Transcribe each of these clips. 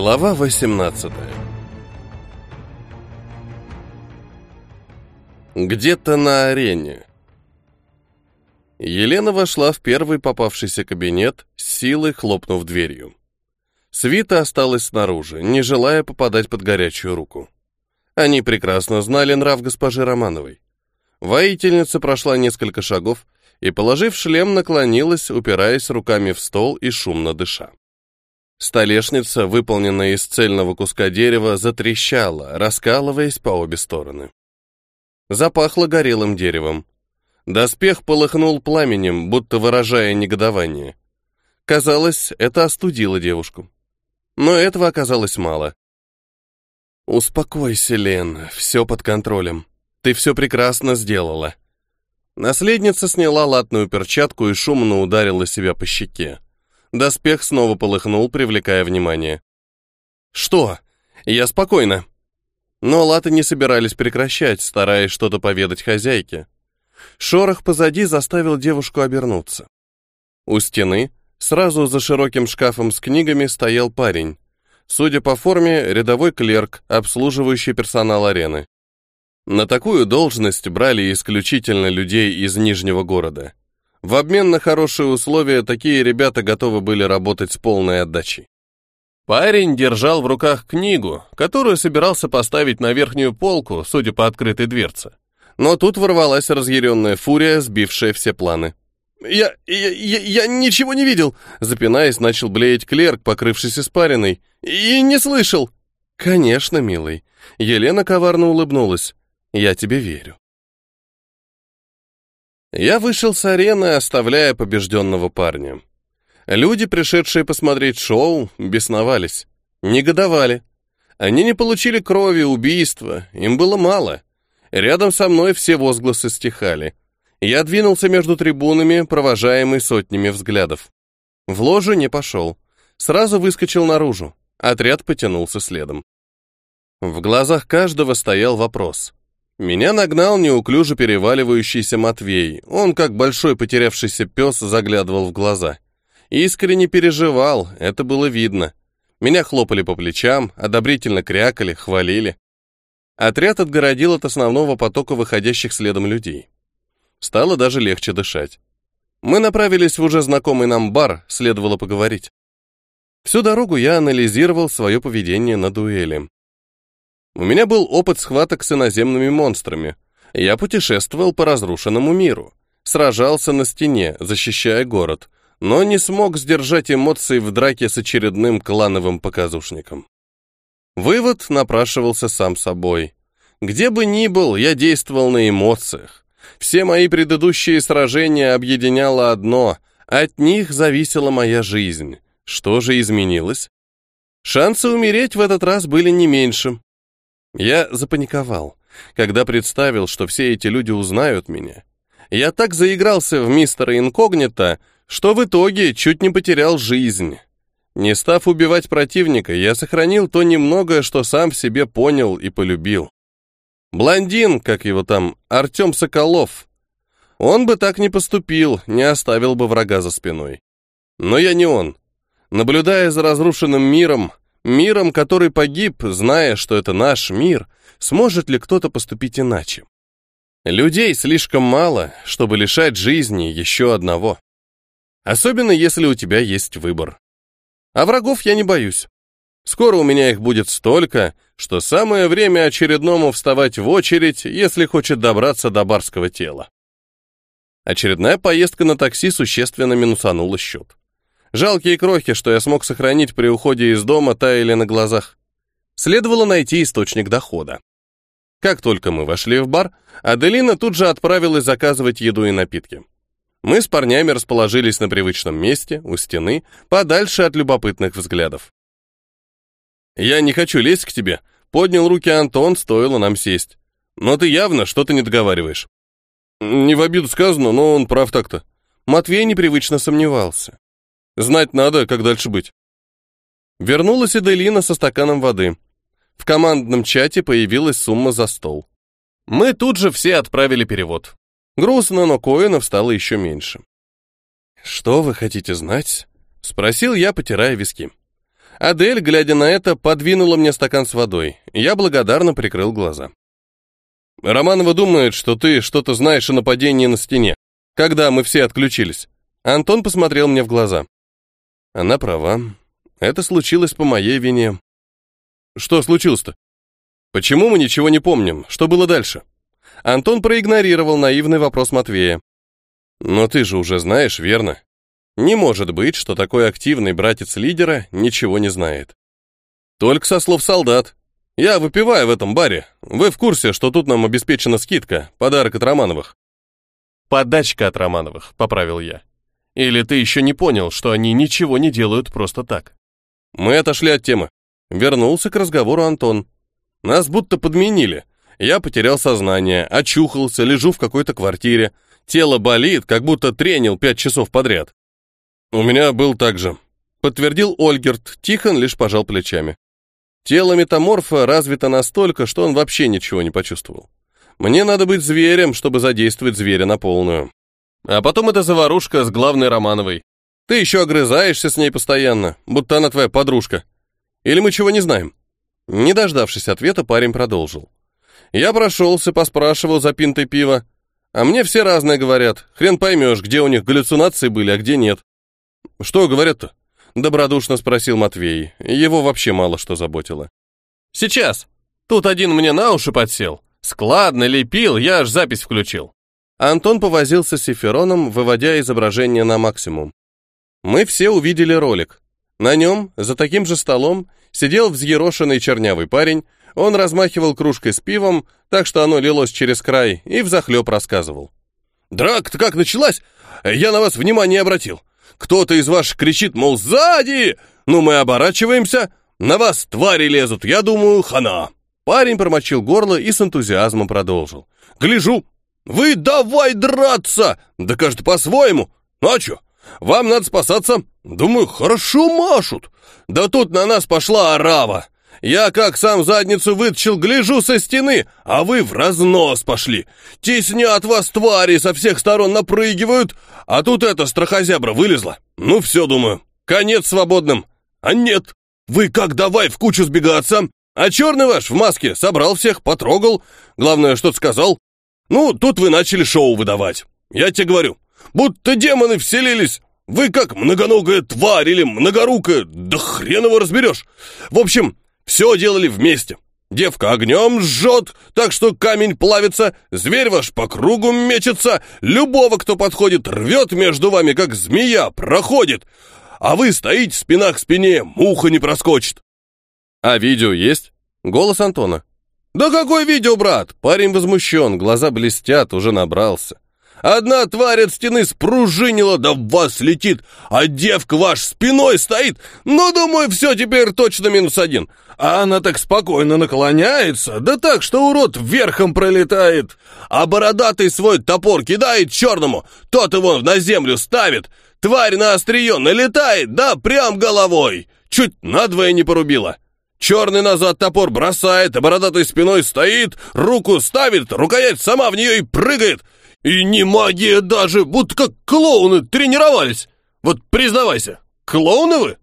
Глава 18 Где-то на арене. Елена вошла в первый попавшийся кабинет, с силой хлопнув дверью. Свита осталась снаружи, не желая попадать под горячую руку. Они прекрасно знали нрав госпожи Романовой. Воительница прошла несколько шагов и, положив шлем, наклонилась, упираясь руками в стол и шумно дыша. Столешница, выполненная из цельного куска дерева, затрещала, раскалываясь по обе стороны. Запахло горелым деревом. Доспех полыхнул пламенем, будто выражая негодование. Казалось, это остудило девушку. Но этого оказалось мало. «Успокойся, Лен, все под контролем. Ты все прекрасно сделала». Наследница сняла латную перчатку и шумно ударила себя по щеке. Доспех снова полыхнул, привлекая внимание. «Что? Я спокойно». Но латы не собирались прекращать, стараясь что-то поведать хозяйке. Шорох позади заставил девушку обернуться. У стены, сразу за широким шкафом с книгами, стоял парень. Судя по форме, рядовой клерк, обслуживающий персонал арены. На такую должность брали исключительно людей из Нижнего города. В обмен на хорошие условия такие ребята готовы были работать с полной отдачей. Парень держал в руках книгу, которую собирался поставить на верхнюю полку, судя по открытой дверце. Но тут ворвалась разъяренная фурия, сбившая все планы. «Я... я... я, я ничего не видел!» Запинаясь, начал блеять клерк, покрывшись испариной. «И не слышал!» «Конечно, милый». Елена коварно улыбнулась. «Я тебе верю». Я вышел с арены, оставляя побежденного парня. Люди, пришедшие посмотреть шоу, бесновались, негодовали. Они не получили крови, убийства, им было мало. Рядом со мной все возгласы стихали. Я двинулся между трибунами, провожаемый сотнями взглядов. В ложу не пошел. Сразу выскочил наружу. Отряд потянулся следом. В глазах каждого стоял вопрос. Меня нагнал неуклюже переваливающийся Матвей. Он, как большой потерявшийся пес, заглядывал в глаза. Искренне переживал, это было видно. Меня хлопали по плечам, одобрительно крякали, хвалили. Отряд отгородил от основного потока выходящих следом людей. Стало даже легче дышать. Мы направились в уже знакомый нам бар, следовало поговорить. Всю дорогу я анализировал свое поведение на дуэли. У меня был опыт схваток с иноземными монстрами. Я путешествовал по разрушенному миру, сражался на стене, защищая город, но не смог сдержать эмоции в драке с очередным клановым показушником. Вывод напрашивался сам собой. Где бы ни был, я действовал на эмоциях. Все мои предыдущие сражения объединяло одно — от них зависела моя жизнь. Что же изменилось? Шансы умереть в этот раз были не меньше. Я запаниковал, когда представил, что все эти люди узнают меня. Я так заигрался в мистера Инкогнито, что в итоге чуть не потерял жизнь. Не став убивать противника, я сохранил то немногое, что сам в себе понял и полюбил. Блондин, как его там, Артем Соколов. Он бы так не поступил, не оставил бы врага за спиной. Но я не он. Наблюдая за разрушенным миром, Миром, который погиб, зная, что это наш мир, сможет ли кто-то поступить иначе? Людей слишком мало, чтобы лишать жизни еще одного. Особенно если у тебя есть выбор. А врагов я не боюсь. Скоро у меня их будет столько, что самое время очередному вставать в очередь, если хочет добраться до барского тела. Очередная поездка на такси существенно минусанула счет. Жалкие крохи, что я смог сохранить при уходе из дома, таяли на глазах. Следовало найти источник дохода. Как только мы вошли в бар, Аделина тут же отправилась заказывать еду и напитки. Мы с парнями расположились на привычном месте, у стены, подальше от любопытных взглядов. «Я не хочу лезть к тебе», — поднял руки Антон, стоило нам сесть. «Но ты явно что-то не договариваешь». «Не в обиду сказано, но он прав так-то». Матвей непривычно сомневался. Знать надо, как дальше быть. Вернулась Эделина со стаканом воды. В командном чате появилась сумма за стол. Мы тут же все отправили перевод. Грустно, но коинов стало еще меньше. «Что вы хотите знать?» — спросил я, потирая виски. Адель, глядя на это, подвинула мне стакан с водой. Я благодарно прикрыл глаза. Романова думает, что ты что-то знаешь о нападении на стене, когда мы все отключились. Антон посмотрел мне в глаза. Она права. Это случилось по моей вине. Что случилось-то? Почему мы ничего не помним? Что было дальше? Антон проигнорировал наивный вопрос Матвея. Но ты же уже знаешь, верно? Не может быть, что такой активный братец лидера ничего не знает. Только со слов солдат. Я выпиваю в этом баре. Вы в курсе, что тут нам обеспечена скидка, подарок от Романовых? Подачка от Романовых, поправил я. Или ты еще не понял, что они ничего не делают просто так? Мы отошли от темы. Вернулся к разговору Антон. Нас будто подменили. Я потерял сознание, очухался, лежу в какой-то квартире. Тело болит, как будто тренил пять часов подряд. У меня был так же. Подтвердил Ольгерт, Тихон лишь пожал плечами. Тело метаморфа развито настолько, что он вообще ничего не почувствовал. Мне надо быть зверем, чтобы задействовать зверя на полную. А потом эта заварушка с главной Романовой. Ты еще огрызаешься с ней постоянно, будто она твоя подружка. Или мы чего не знаем?» Не дождавшись ответа, парень продолжил. «Я прошелся, поспрашивал за пинтой пива. А мне все разное говорят. Хрен поймешь, где у них галлюцинации были, а где нет». «Что говорят-то?» Добродушно спросил Матвей. Его вообще мало что заботило. «Сейчас. Тут один мне на уши подсел. Складно лепил, я аж запись включил». Антон повозился с Сифероном, выводя изображение на максимум. Мы все увидели ролик. На нем, за таким же столом, сидел взъерошенный чернявый парень, он размахивал кружкой с пивом, так что оно лилось через край, и взахлеб рассказывал. «Драка-то как началась? Я на вас внимание обратил. Кто-то из ваших кричит, мол, сзади! Ну, мы оборачиваемся, на вас твари лезут, я думаю, хана!» Парень промочил горло и с энтузиазмом продолжил. «Гляжу, вы давай драться! Да каждый по-своему. Ну а чё? Вам надо спасаться. Думаю, хорошо машут. Да тут на нас пошла орава. Я как сам задницу вытащил, гляжу со стены, а вы в разнос пошли. Теснят вас твари, со всех сторон напрыгивают, а тут эта страхозябра вылезла. Ну все, думаю, конец свободным. А нет, вы как давай в кучу сбегаться. А черный ваш в маске собрал всех, потрогал, главное, что-то сказал. Ну, тут вы начали шоу выдавать. Я тебе говорю, будто демоны вселились. Вы как многоногая тварь или многорукая, да хрен его разберешь. В общем, все делали вместе. Девка огнем жжет, так что камень плавится, зверь ваш по кругу мечется, любого, кто подходит, рвет между вами, как змея, проходит. А вы стоите спина к спине, муха не проскочит. А видео есть? Голос Антона. «Да какой видео, брат?» Парень возмущен, глаза блестят, уже набрался. «Одна тварь от стены спружинила, да в вас летит, а девка ваш спиной стоит. Ну, думаю, все, теперь точно минус один. А она так спокойно наклоняется, да так, что урод верхом пролетает. А бородатый свой топор кидает черному, тот его на землю ставит. Тварь на острие налетает, да прям головой. Чуть надвое не порубила. Черный назад топор бросает, бородатый спиной стоит, руку ставит, рукоять сама в нее и прыгает. И не магия даже, будто как клоуны тренировались. Вот признавайся, клоуны вы?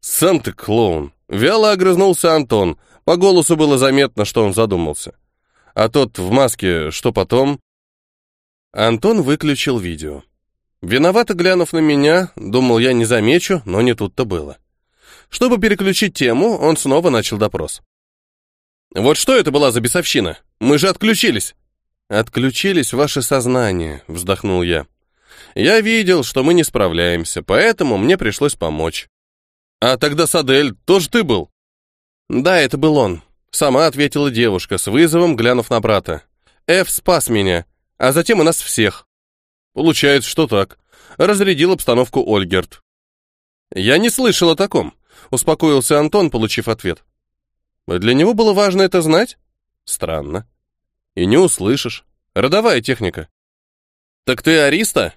Сам ты клоун. Вяло огрызнулся Антон. По голосу было заметно, что он задумался. А тот в маске, что потом? Антон выключил видео. Виновато глянув на меня, думал, я не замечу, но не тут-то было. Чтобы переключить тему, он снова начал допрос. «Вот что это была за бесовщина? Мы же отключились!» «Отключились ваше сознание», — вздохнул я. «Я видел, что мы не справляемся, поэтому мне пришлось помочь». «А тогда Садель, тоже ты был?» «Да, это был он», — сама ответила девушка, с вызовом глянув на брата. «Эф спас меня, а затем и нас всех». «Получается, что так», — разрядил обстановку Ольгерт. «Я не слышал о таком успокоился Антон, получив ответ. Для него было важно это знать? Странно. И не услышишь. Родовая техника. Так ты ариста?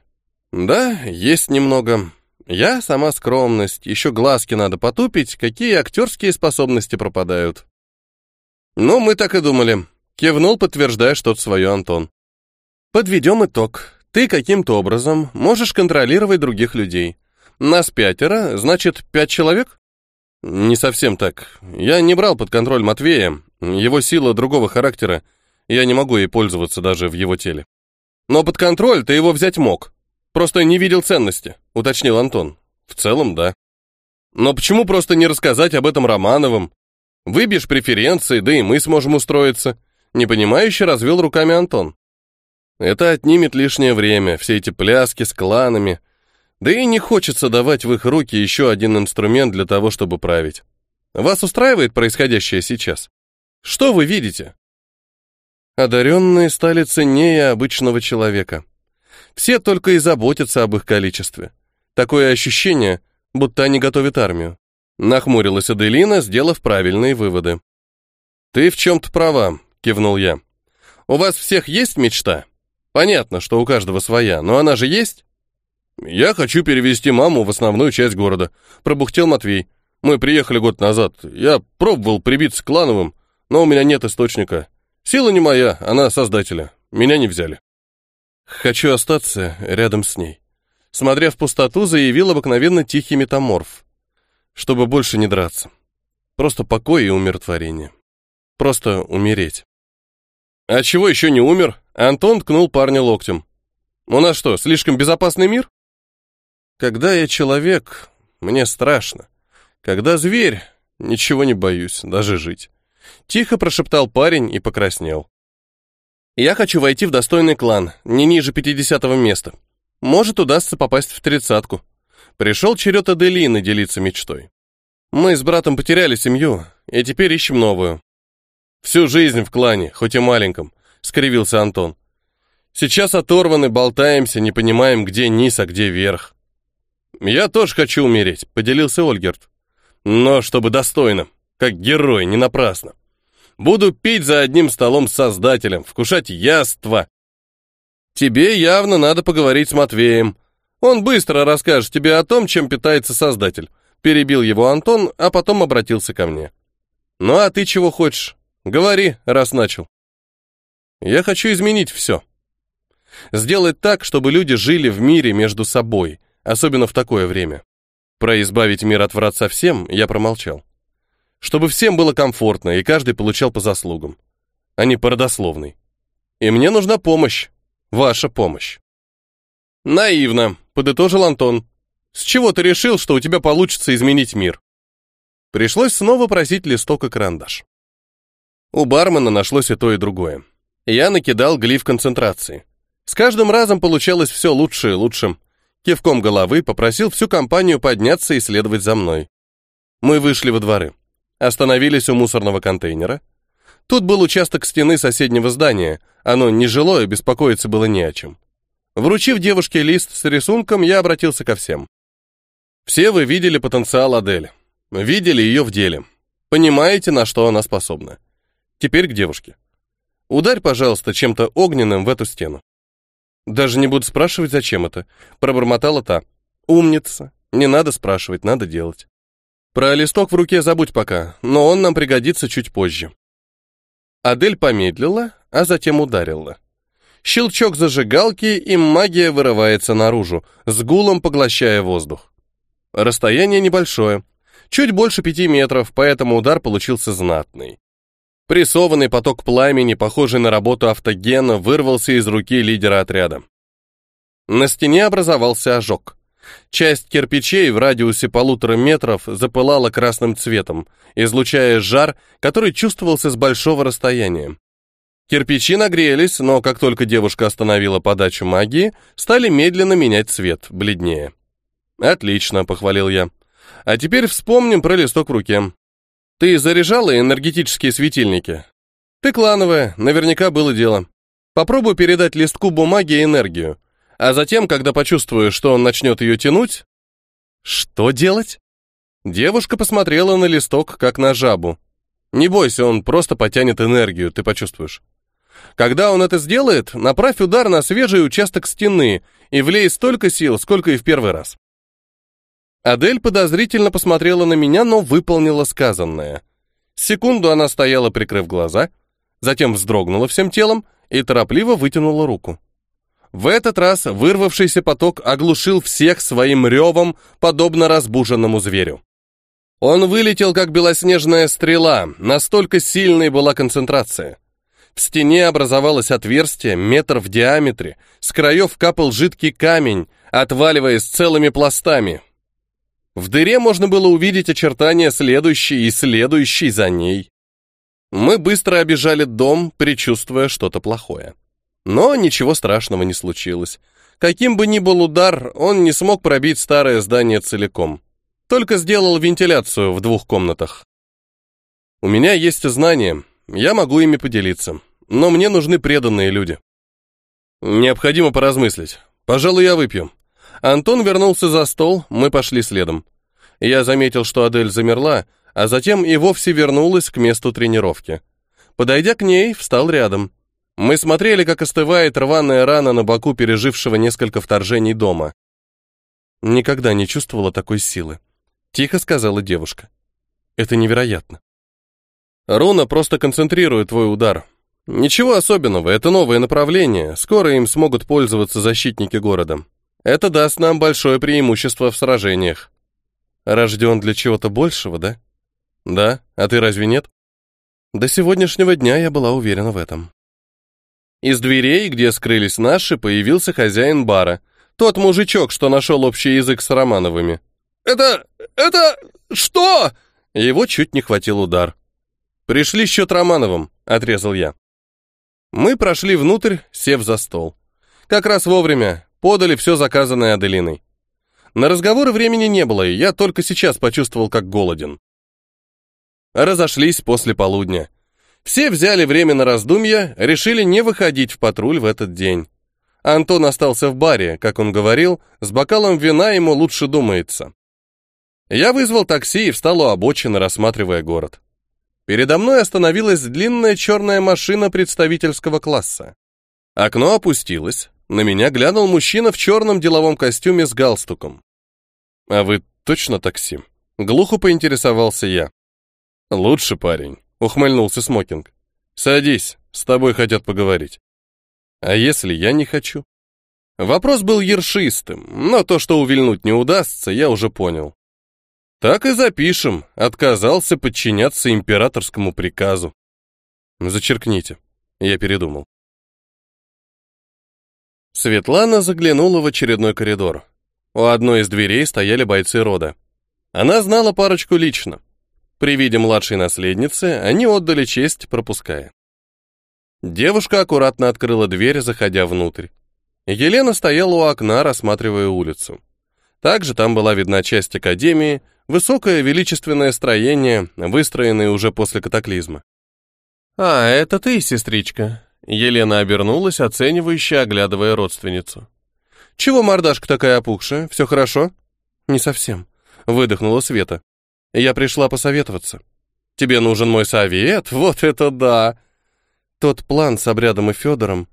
Да, есть немного. Я сама скромность, еще глазки надо потупить, какие актерские способности пропадают. Ну, мы так и думали. Кивнул, подтверждая что-то свое Антон. Подведем итог. Ты каким-то образом можешь контролировать других людей. Нас пятеро, значит, пять человек? Не совсем так. Я не брал под контроль Матвея. Его сила другого характера. Я не могу ей пользоваться даже в его теле. Но под контроль ты его взять мог. Просто не видел ценности, уточнил Антон. В целом, да. Но почему просто не рассказать об этом Романовым? Выбьешь преференции, да и мы сможем устроиться. Непонимающе развел руками Антон. Это отнимет лишнее время, все эти пляски с кланами. Да и не хочется давать в их руки еще один инструмент для того, чтобы править. Вас устраивает происходящее сейчас? Что вы видите? Одаренные стали ценнее обычного человека. Все только и заботятся об их количестве. Такое ощущение, будто они готовят армию. Нахмурилась Аделина, сделав правильные выводы. «Ты в чем-то права», — кивнул я. «У вас всех есть мечта? Понятно, что у каждого своя, но она же есть?» «Я хочу перевести маму в основную часть города», — пробухтел Матвей. «Мы приехали год назад. Я пробовал прибиться к клановым, но у меня нет источника. Сила не моя, она создателя. Меня не взяли». «Хочу остаться рядом с ней», — смотря в пустоту, заявил обыкновенно тихий метаморф. «Чтобы больше не драться. Просто покой и умиротворение. Просто умереть». «А чего еще не умер?» Антон ткнул парня локтем. «У нас что, слишком безопасный мир?» «Когда я человек, мне страшно. Когда зверь, ничего не боюсь, даже жить». Тихо прошептал парень и покраснел. «Я хочу войти в достойный клан, не ниже пятидесятого места. Может, удастся попасть в тридцатку». Пришел черед Аделины делиться мечтой. «Мы с братом потеряли семью, и теперь ищем новую». «Всю жизнь в клане, хоть и маленьком», — скривился Антон. «Сейчас оторваны, болтаемся, не понимаем, где низ, а где верх». «Я тоже хочу умереть», — поделился Ольгерт. «Но чтобы достойно, как герой, не напрасно». Буду пить за одним столом с Создателем, вкушать яства. Тебе явно надо поговорить с Матвеем. Он быстро расскажет тебе о том, чем питается Создатель. Перебил его Антон, а потом обратился ко мне. Ну а ты чего хочешь? Говори, раз начал. Я хочу изменить все. Сделать так, чтобы люди жили в мире между собой, особенно в такое время. Про избавить мир от врат совсем я промолчал чтобы всем было комфортно и каждый получал по заслугам, а не по родословной. И мне нужна помощь, ваша помощь. Наивно, подытожил Антон. С чего ты решил, что у тебя получится изменить мир? Пришлось снова просить листок и карандаш. У бармена нашлось и то, и другое. Я накидал глиф концентрации. С каждым разом получалось все лучше и лучше. Кивком головы попросил всю компанию подняться и следовать за мной. Мы вышли во дворы. Остановились у мусорного контейнера. Тут был участок стены соседнего здания. Оно нежилое, беспокоиться было не о чем. Вручив девушке лист с рисунком, я обратился ко всем. Все вы видели потенциал Адель. Видели ее в деле. Понимаете, на что она способна. Теперь к девушке. Ударь, пожалуйста, чем-то огненным в эту стену. Даже не буду спрашивать, зачем это. Пробормотала та. Умница. Не надо спрашивать, надо делать. Про листок в руке забудь пока, но он нам пригодится чуть позже. Адель помедлила, а затем ударила. Щелчок зажигалки, и магия вырывается наружу, с гулом поглощая воздух. Расстояние небольшое, чуть больше пяти метров, поэтому удар получился знатный. Прессованный поток пламени, похожий на работу автогена, вырвался из руки лидера отряда. На стене образовался ожог. Часть кирпичей в радиусе полутора метров запылала красным цветом, излучая жар, который чувствовался с большого расстояния. Кирпичи нагрелись, но как только девушка остановила подачу магии, стали медленно менять цвет, бледнее. «Отлично», — похвалил я. «А теперь вспомним про листок в руке. Ты заряжала энергетические светильники? Ты клановая, наверняка было дело. Попробуй передать листку бумаги энергию. А затем, когда почувствую, что он начнет ее тянуть... Что делать? Девушка посмотрела на листок, как на жабу. Не бойся, он просто потянет энергию, ты почувствуешь. Когда он это сделает, направь удар на свежий участок стены и влей столько сил, сколько и в первый раз. Адель подозрительно посмотрела на меня, но выполнила сказанное. Секунду она стояла, прикрыв глаза, затем вздрогнула всем телом и торопливо вытянула руку. В этот раз вырвавшийся поток оглушил всех своим ревом, подобно разбуженному зверю. Он вылетел, как белоснежная стрела, настолько сильной была концентрация. В стене образовалось отверстие, метр в диаметре, с краев капал жидкий камень, отваливаясь целыми пластами. В дыре можно было увидеть очертания следующей и следующей за ней. Мы быстро обижали дом, предчувствуя что-то плохое. Но ничего страшного не случилось. Каким бы ни был удар, он не смог пробить старое здание целиком. Только сделал вентиляцию в двух комнатах. У меня есть знания, я могу ими поделиться, но мне нужны преданные люди. Необходимо поразмыслить. Пожалуй, я выпью. Антон вернулся за стол, мы пошли следом. Я заметил, что Адель замерла, а затем и вовсе вернулась к месту тренировки. Подойдя к ней, встал рядом. Мы смотрели, как остывает рваная рана на боку пережившего несколько вторжений дома. Никогда не чувствовала такой силы. Тихо сказала девушка. Это невероятно. Руна просто концентрирует твой удар. Ничего особенного, это новое направление. Скоро им смогут пользоваться защитники города. Это даст нам большое преимущество в сражениях. Рожден для чего-то большего, да? Да, а ты разве нет? До сегодняшнего дня я была уверена в этом. Из дверей, где скрылись наши, появился хозяин бара. Тот мужичок, что нашел общий язык с Романовыми. «Это... это... что?» Его чуть не хватил удар. «Пришли счет Романовым», — отрезал я. Мы прошли внутрь, сев за стол. Как раз вовремя, подали все заказанное Аделиной. На разговоры времени не было, и я только сейчас почувствовал, как голоден. Разошлись после полудня. Все взяли время на раздумья, решили не выходить в патруль в этот день. Антон остался в баре, как он говорил, с бокалом вина ему лучше думается. Я вызвал такси и встал у обочины, рассматривая город. Передо мной остановилась длинная черная машина представительского класса. Окно опустилось, на меня глянул мужчина в черном деловом костюме с галстуком. «А вы точно такси?» Глухо поинтересовался я. «Лучше, парень», — ухмыльнулся Смокинг. «Садись, с тобой хотят поговорить». «А если я не хочу?» Вопрос был ершистым, но то, что увильнуть не удастся, я уже понял. Так и запишем. Отказался подчиняться императорскому приказу. Зачеркните. Я передумал. Светлана заглянула в очередной коридор. У одной из дверей стояли бойцы рода. Она знала парочку лично. При виде младшей наследницы они отдали честь, пропуская. Девушка аккуратно открыла дверь, заходя внутрь. Елена стояла у окна, рассматривая улицу. Также там была видна часть академии, высокое величественное строение, выстроенное уже после катаклизма. «А, это ты, сестричка?» Елена обернулась, оценивающе оглядывая родственницу. «Чего мордашка такая опухшая? Все хорошо?» «Не совсем», — выдохнула Света. «Я пришла посоветоваться». «Тебе нужен мой совет? Вот это да!» Тот план с обрядом и Федором.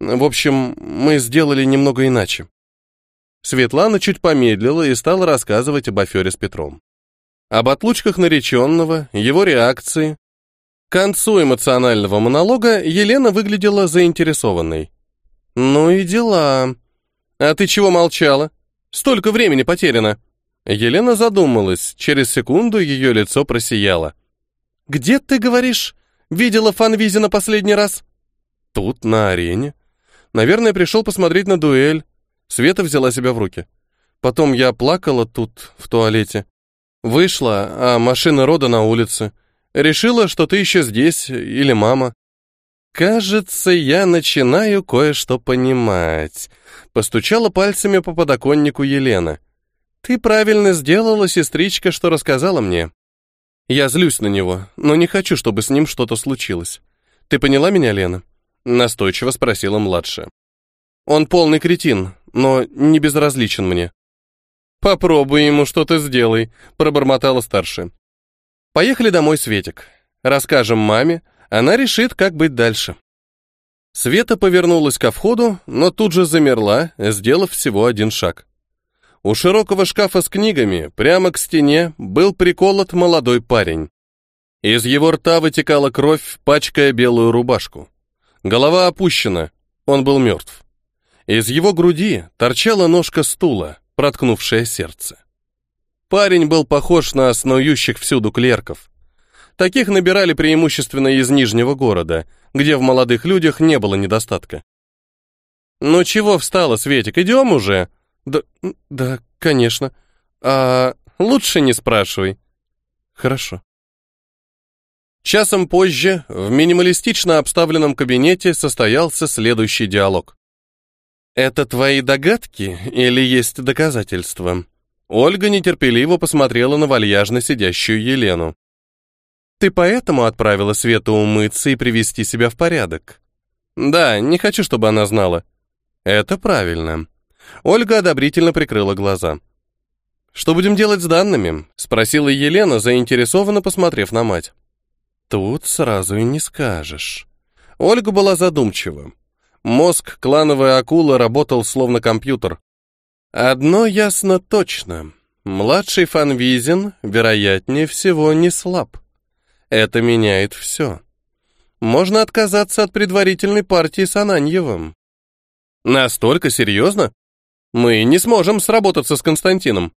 В общем, мы сделали немного иначе. Светлана чуть помедлила и стала рассказывать об афере с Петром. Об отлучках нареченного, его реакции. К концу эмоционального монолога Елена выглядела заинтересованной. «Ну и дела. А ты чего молчала? Столько времени потеряно». Елена задумалась, через секунду ее лицо просияло. «Где, ты говоришь, видела Фанвизина последний раз?» «Тут, на арене. Наверное, пришел посмотреть на дуэль. Света взяла себя в руки. Потом я плакала тут, в туалете. Вышла, а машина рода на улице. Решила, что ты еще здесь, или мама. Кажется, я начинаю кое-что понимать. Постучала пальцами по подоконнику Елена. Ты правильно сделала, сестричка, что рассказала мне. Я злюсь на него, но не хочу, чтобы с ним что-то случилось. Ты поняла меня, Лена? Настойчиво спросила младшая. Он полный кретин, но не безразличен мне. Попробуй ему что-то сделай, пробормотала старшая. Поехали домой, Светик. Расскажем маме, она решит, как быть дальше. Света повернулась ко входу, но тут же замерла, сделав всего один шаг. У широкого шкафа с книгами, прямо к стене, был приколот молодой парень. Из его рта вытекала кровь, пачкая белую рубашку. Голова опущена, он был мертв. Из его груди торчала ножка стула, проткнувшая сердце. Парень был похож на снующих всюду клерков. Таких набирали преимущественно из Нижнего города, где в молодых людях не было недостатка. «Ну чего встала, Светик, идем уже?» «Да, да, конечно. А лучше не спрашивай». «Хорошо». Часом позже в минималистично обставленном кабинете состоялся следующий диалог. «Это твои догадки или есть доказательства?» Ольга нетерпеливо посмотрела на вальяжно сидящую Елену. «Ты поэтому отправила Свету умыться и привести себя в порядок?» «Да, не хочу, чтобы она знала». «Это правильно». Ольга одобрительно прикрыла глаза. «Что будем делать с данными?» — спросила Елена, заинтересованно посмотрев на мать. «Тут сразу и не скажешь». Ольга была задумчива. Мозг клановой акулы работал словно компьютер. Одно ясно точно. Младший Фанвизин, вероятнее всего, не слаб. Это меняет все. Можно отказаться от предварительной партии с Ананьевым. Настолько серьезно? Мы не сможем сработаться с Константином.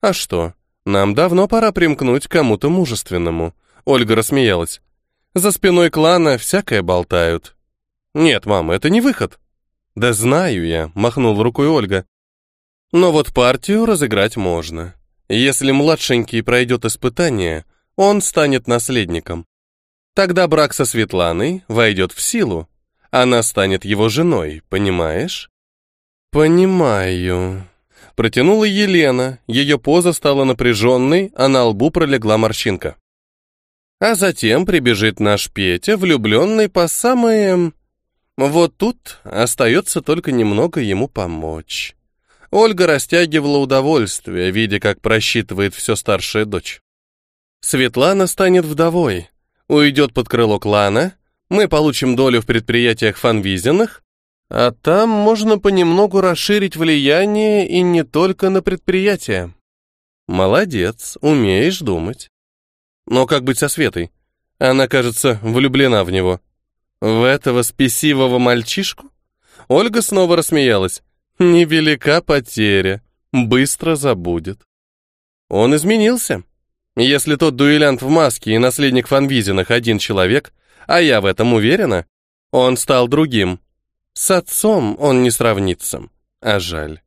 А что? Нам давно пора примкнуть к кому-то мужественному. Ольга рассмеялась. За спиной клана всякое болтают. Нет, мам, это не выход. Да знаю я, махнул рукой Ольга. Но вот партию разыграть можно. Если младшенький пройдет испытание, он станет наследником. Тогда брак со Светланой войдет в силу. Она станет его женой, понимаешь? Понимаю. Протянула Елена, ее поза стала напряженной, а на лбу пролегла морщинка. А затем прибежит наш Петя, влюбленный по самое... Вот тут остается только немного ему помочь. Ольга растягивала удовольствие, видя, как просчитывает все старшая дочь. Светлана станет вдовой, уйдет под крыло клана, мы получим долю в предприятиях Фанвизиных, а там можно понемногу расширить влияние и не только на предприятия. Молодец, умеешь думать. Но как быть со Светой? Она, кажется, влюблена в него. В этого спесивого мальчишку? Ольга снова рассмеялась. Невелика потеря. Быстро забудет. Он изменился. Если тот дуэлянт в маске и наследник Фанвизинах один человек, а я в этом уверена, он стал другим. С отцом он не сравнится. А жаль.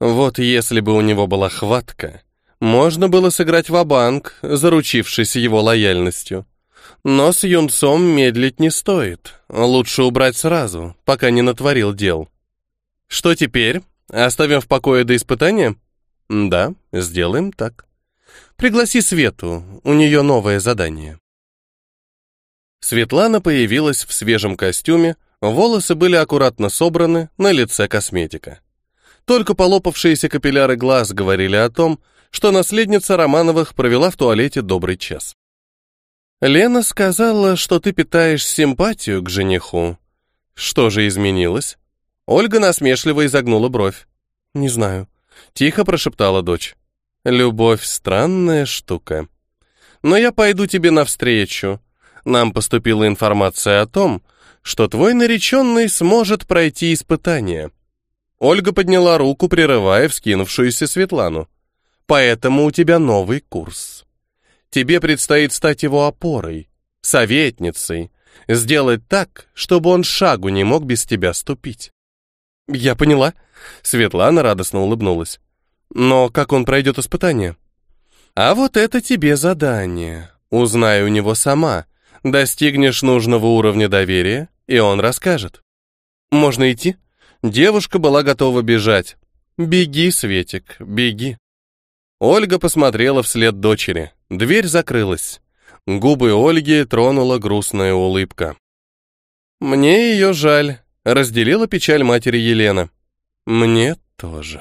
Вот если бы у него была хватка, можно было сыграть ва-банк, заручившись его лояльностью. Но с юнцом медлить не стоит. Лучше убрать сразу, пока не натворил дел. Что теперь? Оставим в покое до испытания? Да, сделаем так. Пригласи Свету, у нее новое задание. Светлана появилась в свежем костюме, волосы были аккуратно собраны, на лице косметика. Только полопавшиеся капилляры глаз говорили о том, что наследница Романовых провела в туалете добрый час. «Лена сказала, что ты питаешь симпатию к жениху. Что же изменилось?» Ольга насмешливо изогнула бровь. «Не знаю», — тихо прошептала дочь. «Любовь — странная штука. Но я пойду тебе навстречу. Нам поступила информация о том, что твой нареченный сможет пройти испытание». Ольга подняла руку, прерывая вскинувшуюся Светлану. «Поэтому у тебя новый курс. Тебе предстоит стать его опорой, советницей, сделать так, чтобы он шагу не мог без тебя ступить. «Я поняла». Светлана радостно улыбнулась. «Но как он пройдет испытание?» «А вот это тебе задание. Узнай у него сама. Достигнешь нужного уровня доверия, и он расскажет». «Можно идти?» Девушка была готова бежать. «Беги, Светик, беги». Ольга посмотрела вслед дочери. Дверь закрылась. Губы Ольги тронула грустная улыбка. «Мне ее жаль», Разделила печаль матери Елена. Мне тоже.